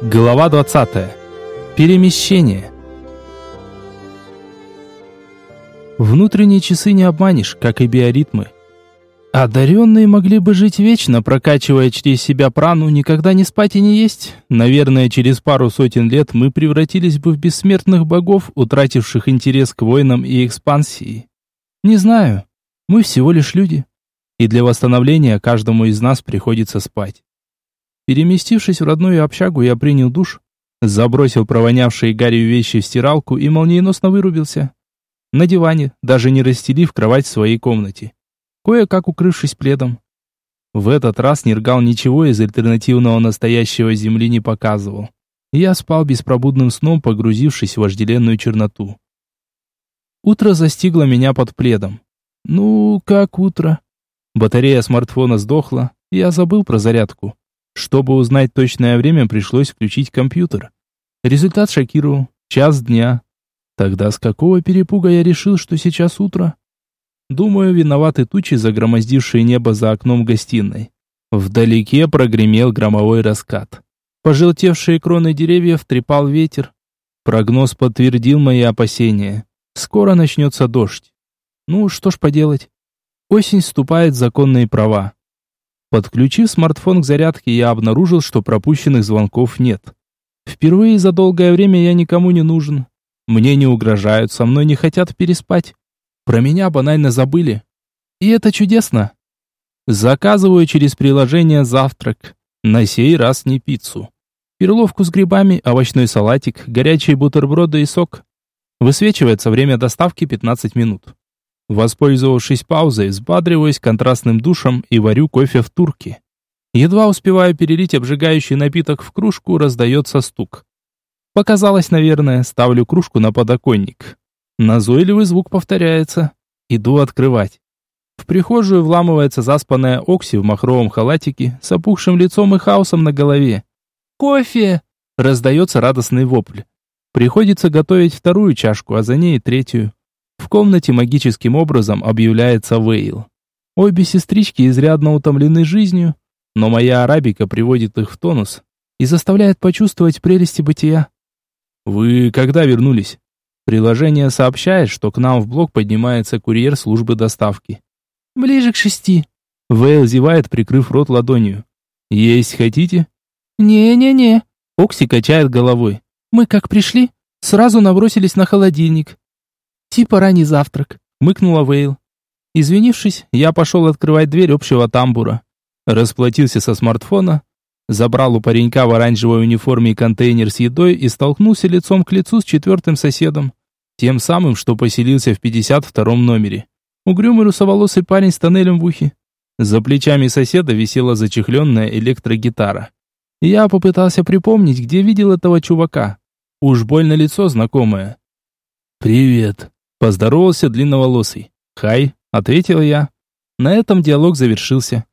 Глава 20. Перемещение. Внутренние часы не обманешь, как и биоритмы. Одаренные могли бы жить вечно, прокачивая через себя прану, никогда не спать и не есть. Наверное, через пару сотен лет мы превратились бы в бессмертных богов, утративших интерес к войнам и экспансии. Не знаю. Мы всего лишь люди. И для восстановления каждому из нас приходится спать. Переместившись в родную общагу, я принял душ, забросил провонявшие гарью вещи в стиралку и молниеносно вырубился. На диване, даже не расстелив кровать в своей комнате. Кое-как укрывшись пледом. В этот раз Нергал ничего из альтернативного настоящего земли не показывал. Я спал беспробудным сном, погрузившись в вожделенную черноту. Утро застигло меня под пледом. Ну, как утро? Батарея смартфона сдохла, я забыл про зарядку. Чтобы узнать точное время, пришлось включить компьютер. Результат шокировал. Час дня. Тогда с какого перепуга я решил, что сейчас утро? Думаю, виноваты тучи, загромоздившие небо за окном гостиной. Вдалеке прогремел громовой раскат. Пожелтевшие кроны деревьев трепал ветер. Прогноз подтвердил мои опасения. Скоро начнется дождь. Ну, что ж поделать. Осень вступает в законные права. Подключив смартфон к зарядке, я обнаружил, что пропущенных звонков нет. Впервые за долгое время я никому не нужен. Мне не угрожают, со мной не хотят переспать. Про меня банально забыли. И это чудесно. Заказываю через приложение завтрак. На сей раз не пиццу. Перловку с грибами, овощной салатик, горячие бутерброды и сок. Высвечивается время доставки 15 минут. Воспользовавшись паузой, взбадриваюсь контрастным душем и варю кофе в турке. Едва успеваю перелить обжигающий напиток в кружку, раздается стук. Показалось, наверное, ставлю кружку на подоконник. Назойливый звук повторяется. Иду открывать. В прихожую вламывается заспанная Окси в махровом халатике, с опухшим лицом и хаосом на голове. «Кофе!» – раздается радостный вопль. Приходится готовить вторую чашку, а за ней третью. В комнате магическим образом объявляется Вейл. Обе сестрички изрядно утомлены жизнью, но моя арабика приводит их в тонус и заставляет почувствовать прелести бытия. «Вы когда вернулись?» Приложение сообщает, что к нам в блок поднимается курьер службы доставки. «Ближе к шести». Вейл зевает, прикрыв рот ладонью. «Есть хотите?» «Не-не-не». Окси качает головой. «Мы как пришли, сразу набросились на холодильник. «Типа ранний завтрак», — мыкнула Вейл. Извинившись, я пошел открывать дверь общего тамбура. Расплатился со смартфона, забрал у паренька в оранжевой униформе контейнер с едой и столкнулся лицом к лицу с четвертым соседом, тем самым, что поселился в 52-м номере. Угрюмый русоволосый парень с тоннелем в ухе. За плечами соседа висела зачехленная электрогитара. Я попытался припомнить, где видел этого чувака. Уж больно лицо знакомое. «Привет», Поздоровался длинноволосый. «Хай», — ответил я. На этом диалог завершился.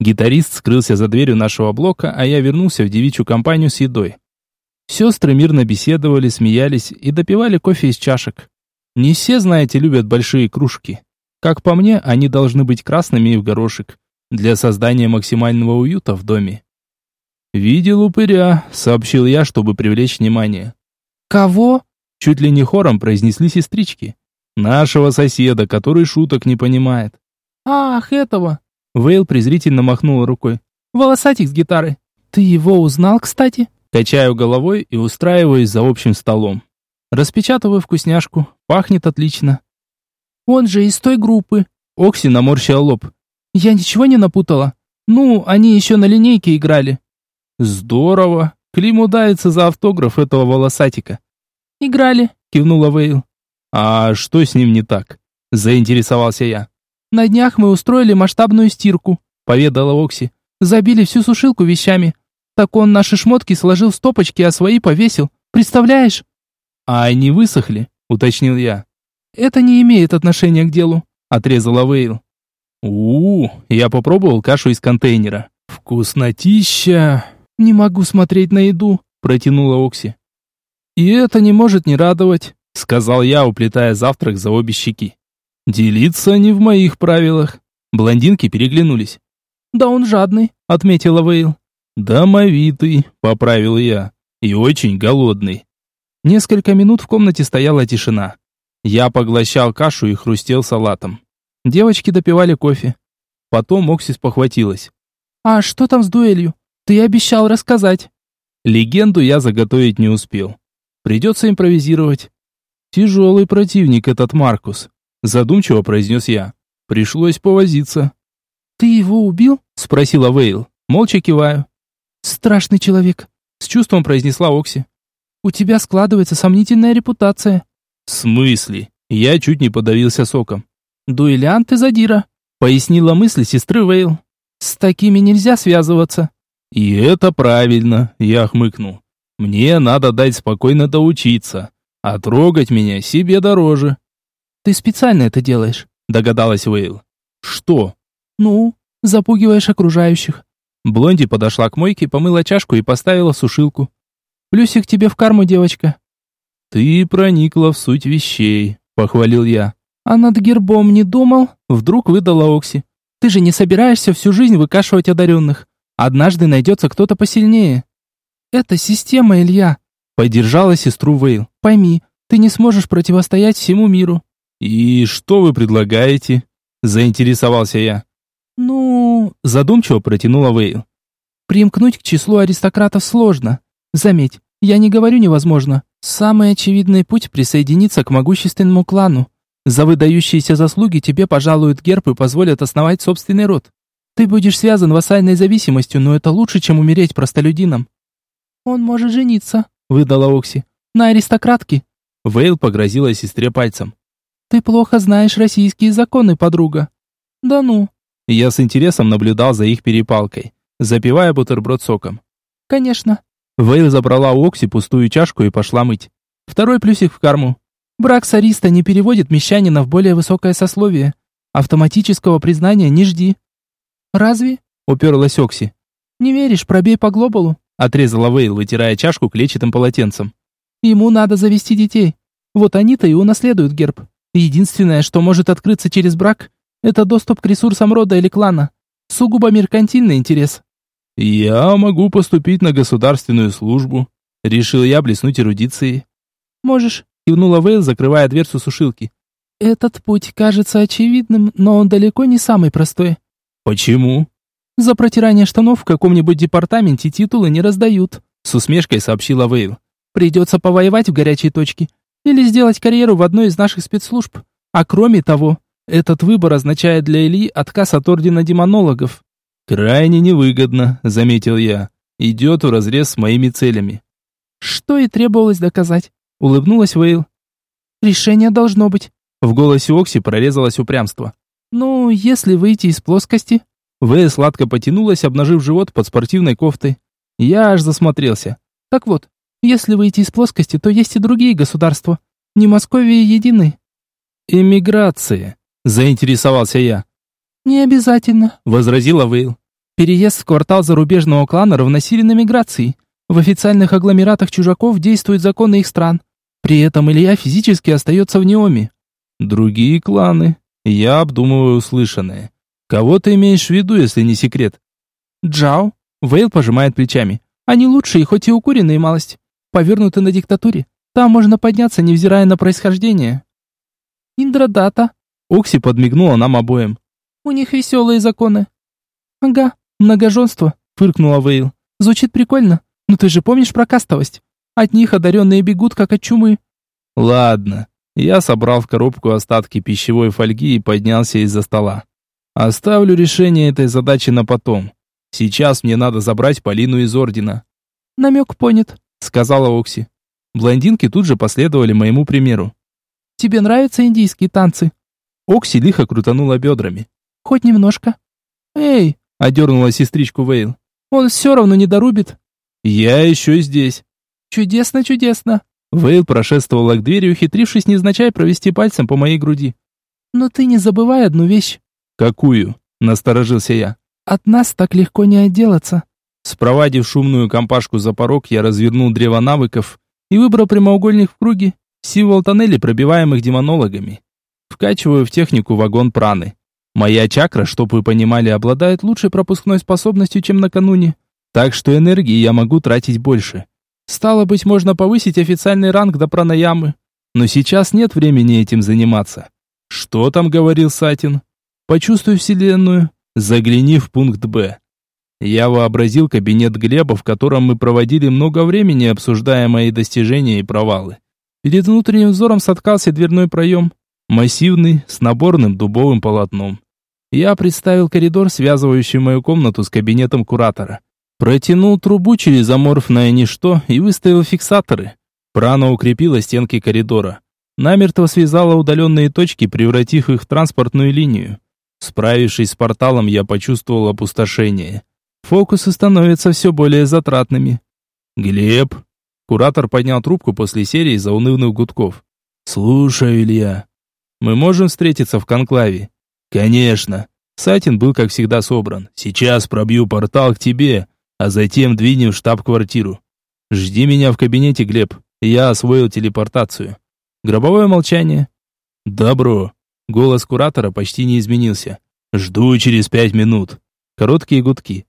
Гитарист скрылся за дверью нашего блока, а я вернулся в девичью компанию с едой. Сестры мирно беседовали, смеялись и допивали кофе из чашек. Не все, знаете, любят большие кружки. Как по мне, они должны быть красными и в горошек, для создания максимального уюта в доме. «Видел упыря», — сообщил я, чтобы привлечь внимание. «Кого?» — чуть ли не хором произнесли сестрички. Нашего соседа, который шуток не понимает. Ах, этого. Вейл презрительно махнула рукой. Волосатик с гитарой. Ты его узнал, кстати? Качаю головой и устраиваюсь за общим столом. Распечатываю вкусняшку. Пахнет отлично. Он же из той группы. Окси наморщила лоб. Я ничего не напутала. Ну, они еще на линейке играли. Здорово. Клим удается за автограф этого волосатика. Играли, кивнула Вейл. «А что с ним не так?» – заинтересовался я. «На днях мы устроили масштабную стирку», – поведала Окси. «Забили всю сушилку вещами. Так он наши шмотки сложил в стопочки, а свои повесил. Представляешь?» «А они высохли?» – уточнил я. «Это не имеет отношения к делу», – отрезала Вейл. у, -у, -у я попробовал кашу из контейнера. «Вкуснотища!» «Не могу смотреть на еду», – протянула Окси. «И это не может не радовать сказал я, уплетая завтрак за обе щеки. Делиться не в моих правилах. Блондинки переглянулись. Да он жадный, отметила Вейл. Домовитый, поправил я. и очень голодный. Несколько минут в комнате стояла тишина. Я поглощал кашу и хрустел салатом. Девочки допивали кофе. Потом Оксис похватилась. «А что там с дуэлью? Ты обещал рассказать». Легенду я заготовить не успел. Придется импровизировать. Тяжелый противник этот Маркус, задумчиво произнес я. Пришлось повозиться. Ты его убил? спросила Вейл. Молча киваю. Страшный человек, с чувством произнесла Окси. У тебя складывается сомнительная репутация. В смысле? Я чуть не подавился соком. Дуэлянт и задира, пояснила мысли сестры Вейл. С такими нельзя связываться. И это правильно, я хмыкнул. Мне надо дать спокойно доучиться, а трогать меня себе дороже. Ты специально это делаешь, догадалась Вейл. Что? Ну, запугиваешь окружающих. Блонди подошла к мойке, помыла чашку и поставила сушилку. Плюсик тебе в карму, девочка. Ты проникла в суть вещей, похвалил я. А над гербом не думал? Вдруг выдала Окси. Ты же не собираешься всю жизнь выкашивать одаренных. Однажды найдется кто-то посильнее. Это система, Илья. Поддержала сестру Вейл. Пойми, ты не сможешь противостоять всему миру. И что вы предлагаете? Заинтересовался я. Ну, задумчиво протянула Вейл. Примкнуть к числу аристократов сложно. Заметь, я не говорю невозможно. Самый очевидный путь присоединиться к могущественному клану. За выдающиеся заслуги тебе пожалуют герб и позволят основать собственный род. Ты будешь связан вассальной зависимостью, но это лучше, чем умереть простолюдином. Он может жениться, выдала Окси. На аристократке. Вейл погрозила сестре пальцем. Ты плохо знаешь российские законы, подруга. Да ну. Я с интересом наблюдал за их перепалкой, запивая бутерброд соком. Конечно. Вейл забрала у Окси пустую чашку и пошла мыть. Второй плюсик в карму. Брак с Ариста не переводит мещанина в более высокое сословие. Автоматического признания не жди. «Разве?» — уперлась Окси. «Не веришь, пробей по глобалу», — отрезала Вейл, вытирая чашку клетчатым полотенцем. «Ему надо завести детей. Вот они-то и унаследуют герб. Единственное, что может открыться через брак, это доступ к ресурсам рода или клана. Сугубо меркантильный интерес». «Я могу поступить на государственную службу», — решил я блеснуть эрудицией. «Можешь», — кивнула Вейл, закрывая дверцу сушилки. «Этот путь кажется очевидным, но он далеко не самый простой. «Почему?» «За протирание штанов в каком-нибудь департаменте титулы не раздают», с усмешкой сообщила Вейл. «Придется повоевать в горячей точке или сделать карьеру в одной из наших спецслужб. А кроме того, этот выбор означает для Ильи отказ от ордена демонологов». «Крайне невыгодно», — заметил я. «Идет вразрез с моими целями». «Что и требовалось доказать», — улыбнулась Вейл. «Решение должно быть». В голосе Окси прорезалось упрямство. «Ну, если выйти из плоскости...» Вэй сладко потянулась, обнажив живот под спортивной кофтой. Я аж засмотрелся. «Так вот, если выйти из плоскости, то есть и другие государства. Не Московия едины». «Эмиграция», — заинтересовался я. «Не обязательно», — возразила Вейл. «Переезд в квартал зарубежного клана равносилен эмиграции. В официальных агломератах чужаков действуют законы их стран. При этом Илья физически остается в Неоме». «Другие кланы», я обдумываю услышанное. Кого ты имеешь в виду, если не секрет? Джао. Вейл пожимает плечами. Они лучшие, хоть и укуренные малость. Повернуты на диктатуре. Там можно подняться, невзирая на происхождение. Индрадата. Окси подмигнула нам обоим. У них веселые законы. Ага, многоженство, фыркнула Вейл. Звучит прикольно, но ты же помнишь про кастовость? От них одаренные бегут, как от чумы. Ладно, я собрал в коробку остатки пищевой фольги и поднялся из-за стола. Оставлю решение этой задачи на потом. Сейчас мне надо забрать Полину из ордена. Намек понят, сказала Окси. Блондинки тут же последовали моему примеру. Тебе нравятся индийские танцы? Окси лихо крутанула бедрами. Хоть немножко. Эй, одернула сестричку Вейл. Он все равно не дорубит. Я еще здесь. Чудесно, чудесно. Вейл прошествовала к двери, ухитрившись незначай провести пальцем по моей груди. «Но ты не забывай одну вещь». «Какую?» – насторожился я. «От нас так легко не отделаться». Спровадив шумную компашку за порог, я развернул древо навыков и выбрал прямоугольник в круге, символ тоннелей, пробиваемых демонологами. Вкачиваю в технику вагон праны. Моя чакра, чтоб вы понимали, обладает лучшей пропускной способностью, чем накануне, так что энергии я могу тратить больше. Стало быть, можно повысить официальный ранг до пранаямы. Но сейчас нет времени этим заниматься. Что там говорил Сатин? Почувствуй вселенную, загляни в пункт Б. Я вообразил кабинет Глеба, в котором мы проводили много времени, обсуждая мои достижения и провалы. Перед внутренним взором соткался дверной проем, массивный, с наборным дубовым полотном. Я представил коридор, связывающий мою комнату с кабинетом куратора. Протянул трубу через аморфное ничто и выставил фиксаторы. Прана укрепила стенки коридора. Намертво связала удаленные точки, превратив их в транспортную линию. Справившись с порталом, я почувствовал опустошение. Фокусы становятся все более затратными. «Глеб!» Куратор поднял трубку после серии заунывных гудков. «Слушаю, Илья. Мы можем встретиться в конклаве?» «Конечно». Сатин был, как всегда, собран. «Сейчас пробью портал к тебе, а затем двинем в штаб-квартиру. Жди меня в кабинете, Глеб. Я освоил телепортацию». Гробовое молчание. «Добро». Голос куратора почти не изменился. «Жду через пять минут». Короткие гудки.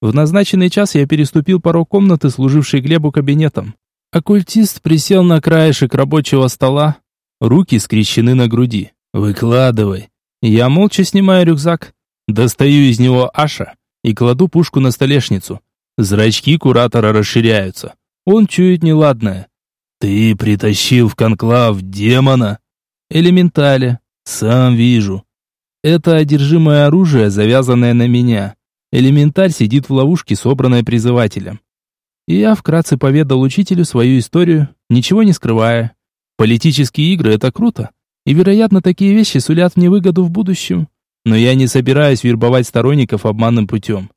В назначенный час я переступил порог комнаты, служившей Глебу кабинетом. Оккультист присел на краешек рабочего стола, руки скрещены на груди. «Выкладывай». Я молча снимаю рюкзак, достаю из него Аша и кладу пушку на столешницу. Зрачки куратора расширяются. Он чует неладное. «Ты притащил в конклав демона?» «Элементали. Сам вижу. Это одержимое оружие, завязанное на меня. Элементаль сидит в ловушке, собранной призывателем. И я вкратце поведал учителю свою историю, ничего не скрывая. Политические игры — это круто. И, вероятно, такие вещи сулят мне выгоду в будущем. Но я не собираюсь вербовать сторонников обманным путем.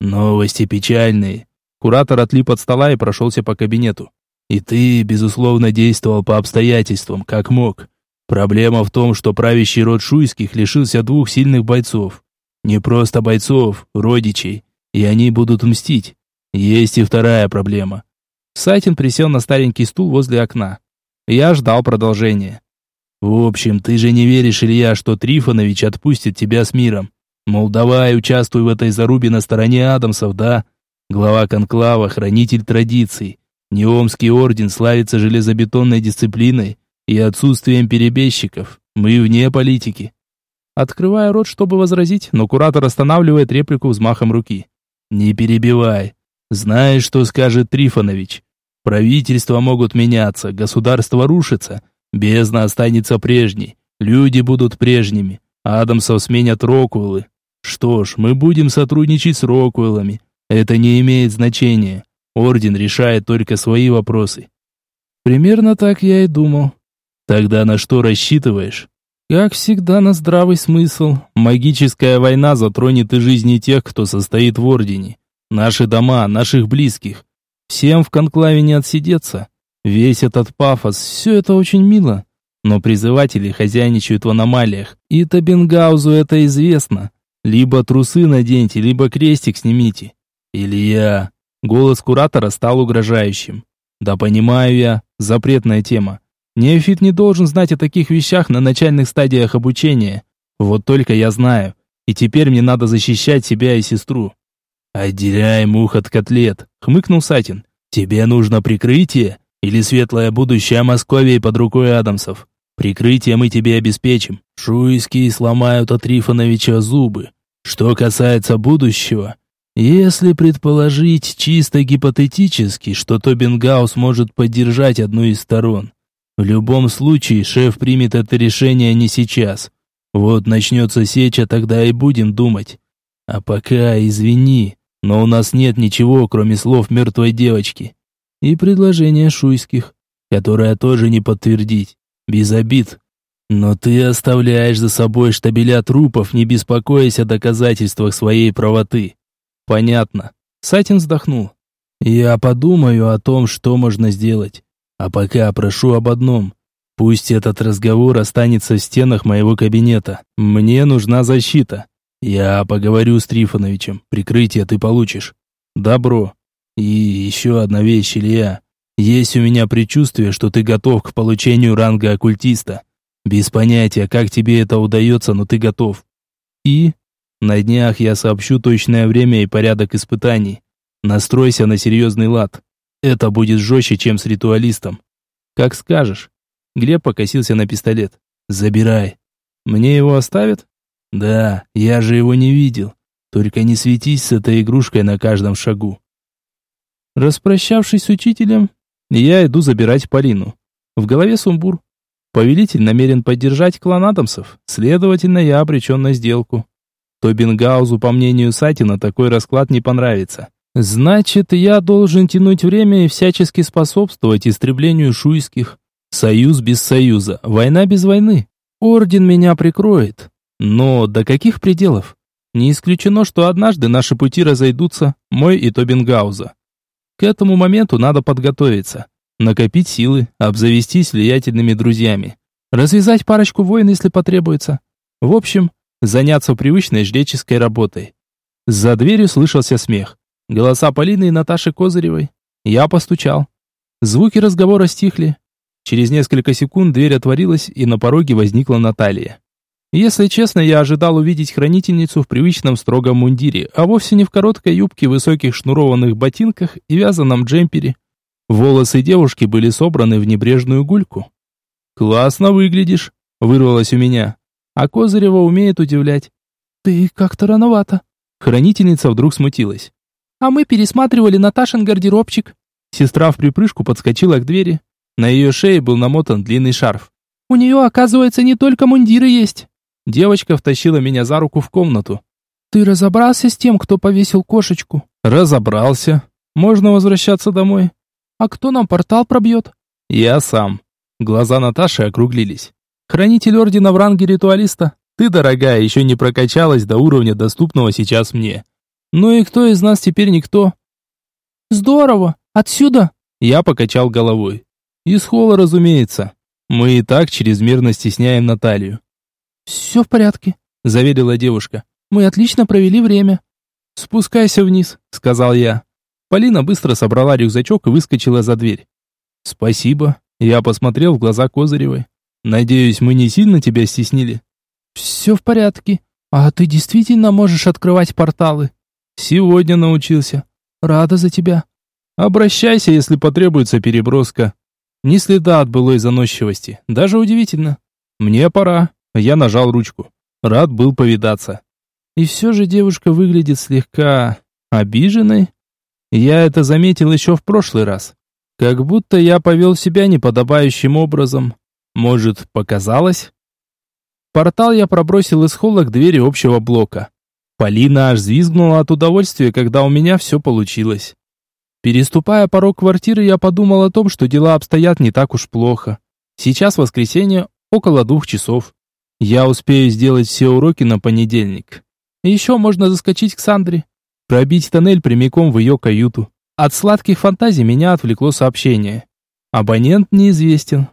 Новости печальные. Куратор отлип от стола и прошелся по кабинету. И ты, безусловно, действовал по обстоятельствам, как мог. Проблема в том, что правящий род Шуйских лишился двух сильных бойцов. Не просто бойцов, родичей. И они будут мстить. Есть и вторая проблема. Сатин присел на старенький стул возле окна. Я ждал продолжения. В общем, ты же не веришь, Илья, что Трифонович отпустит тебя с миром. Мол, давай участвуй в этой зарубе на стороне Адамсов, да? Глава конклава, хранитель традиций. Неомский орден славится железобетонной дисциплиной и отсутствием перебежчиков. Мы вне политики. Открывая рот, чтобы возразить, но куратор останавливает реплику взмахом руки. «Не перебивай. Знаешь, что скажет Трифонович? Правительства могут меняться, государство рушится, бездна останется прежней, люди будут прежними, Адамсов сменят Роквеллы. Что ж, мы будем сотрудничать с Роквеллами. Это не имеет значения. Орден решает только свои вопросы». Примерно так я и думал. Тогда на что рассчитываешь? Как всегда, на здравый смысл. Магическая война затронет и жизни тех, кто состоит в Ордене. Наши дома, наших близких. Всем в конклаве не отсидеться. Весь этот пафос, все это очень мило. Но призыватели хозяйничают в аномалиях. И Табенгаузу это известно. Либо трусы наденьте, либо крестик снимите. Илья. Голос куратора стал угрожающим. Да понимаю я, запретная тема. Неофит не должен знать о таких вещах на начальных стадиях обучения. Вот только я знаю. И теперь мне надо защищать себя и сестру. «Отделяй мух от котлет», — хмыкнул Сатин. «Тебе нужно прикрытие или светлое будущее Московии под рукой Адамсов? Прикрытие мы тебе обеспечим. Шуйские сломают от Трифоновича зубы. Что касается будущего, если предположить чисто гипотетически, что Тобингаус может поддержать одну из сторон, в любом случае, шеф примет это решение не сейчас. Вот начнется сеча, тогда и будем думать. А пока, извини, но у нас нет ничего, кроме слов мертвой девочки. И предложения шуйских, которое тоже не подтвердить. Без обид. Но ты оставляешь за собой штабеля трупов, не беспокоясь о доказательствах своей правоты. Понятно. Сатин вздохнул. Я подумаю о том, что можно сделать. А пока прошу об одном. Пусть этот разговор останется в стенах моего кабинета. Мне нужна защита. Я поговорю с Трифоновичем. Прикрытие ты получишь. Добро. И еще одна вещь, Илья. Есть у меня предчувствие, что ты готов к получению ранга оккультиста. Без понятия, как тебе это удается, но ты готов. И на днях я сообщу точное время и порядок испытаний. Настройся на серьезный лад. Это будет жестче, чем с ритуалистом. Как скажешь. Глеб покосился на пистолет. Забирай. Мне его оставят? Да, я же его не видел. Только не светись с этой игрушкой на каждом шагу. Распрощавшись с учителем, я иду забирать Полину. В голове сумбур. Повелитель намерен поддержать клан Адамсов, следовательно, я обречен на сделку. Тобингаузу, по мнению Сатина, такой расклад не понравится. Значит, я должен тянуть время и всячески способствовать истреблению шуйских. Союз без союза, война без войны. Орден меня прикроет. Но до каких пределов? Не исключено, что однажды наши пути разойдутся, мой и Тобингауза. К этому моменту надо подготовиться, накопить силы, обзавестись влиятельными друзьями, развязать парочку войн, если потребуется. В общем, заняться привычной жреческой работой. За дверью слышался смех. Голоса Полины и Наташи Козыревой. Я постучал. Звуки разговора стихли. Через несколько секунд дверь отворилась, и на пороге возникла Наталья. Если честно, я ожидал увидеть хранительницу в привычном строгом мундире, а вовсе не в короткой юбке, высоких шнурованных ботинках и вязаном джемпере. Волосы девушки были собраны в небрежную гульку. «Классно выглядишь», — вырвалось у меня. А Козырева умеет удивлять. «Ты как-то рановато». Хранительница вдруг смутилась. «А мы пересматривали Наташин гардеробчик». Сестра в припрыжку подскочила к двери. На ее шее был намотан длинный шарф. «У нее, оказывается, не только мундиры есть». Девочка втащила меня за руку в комнату. «Ты разобрался с тем, кто повесил кошечку?» «Разобрался. Можно возвращаться домой». «А кто нам портал пробьет?» «Я сам». Глаза Наташи округлились. «Хранитель ордена в ранге ритуалиста. Ты, дорогая, еще не прокачалась до уровня, доступного сейчас мне. Ну и кто из нас теперь никто?» «Здорово! Отсюда?» Я покачал головой. «Из холла, разумеется. Мы и так чрезмерно стесняем Наталью. «Все в порядке», — заверила девушка. «Мы отлично провели время». «Спускайся вниз», — сказал я. Полина быстро собрала рюкзачок и выскочила за дверь. «Спасибо», — я посмотрел в глаза Козыревой. «Надеюсь, мы не сильно тебя стеснили?» «Все в порядке. А ты действительно можешь открывать порталы?» «Сегодня научился. Рада за тебя. Обращайся, если потребуется переброска. Ни следа от былой заносчивости. Даже удивительно. Мне пора». Я нажал ручку. Рад был повидаться. И все же девушка выглядит слегка обиженной. Я это заметил еще в прошлый раз. Как будто я повел себя неподобающим образом. Может, показалось? Портал я пробросил из холла к двери общего блока. Полина аж взвизгнула от удовольствия, когда у меня все получилось. Переступая порог квартиры, я подумал о том, что дела обстоят не так уж плохо. Сейчас воскресенье, около двух часов. Я успею сделать все уроки на понедельник. еще можно заскочить к Сандре, пробить тоннель прямиком в ее каюту. От сладких фантазий меня отвлекло сообщение. Абонент неизвестен.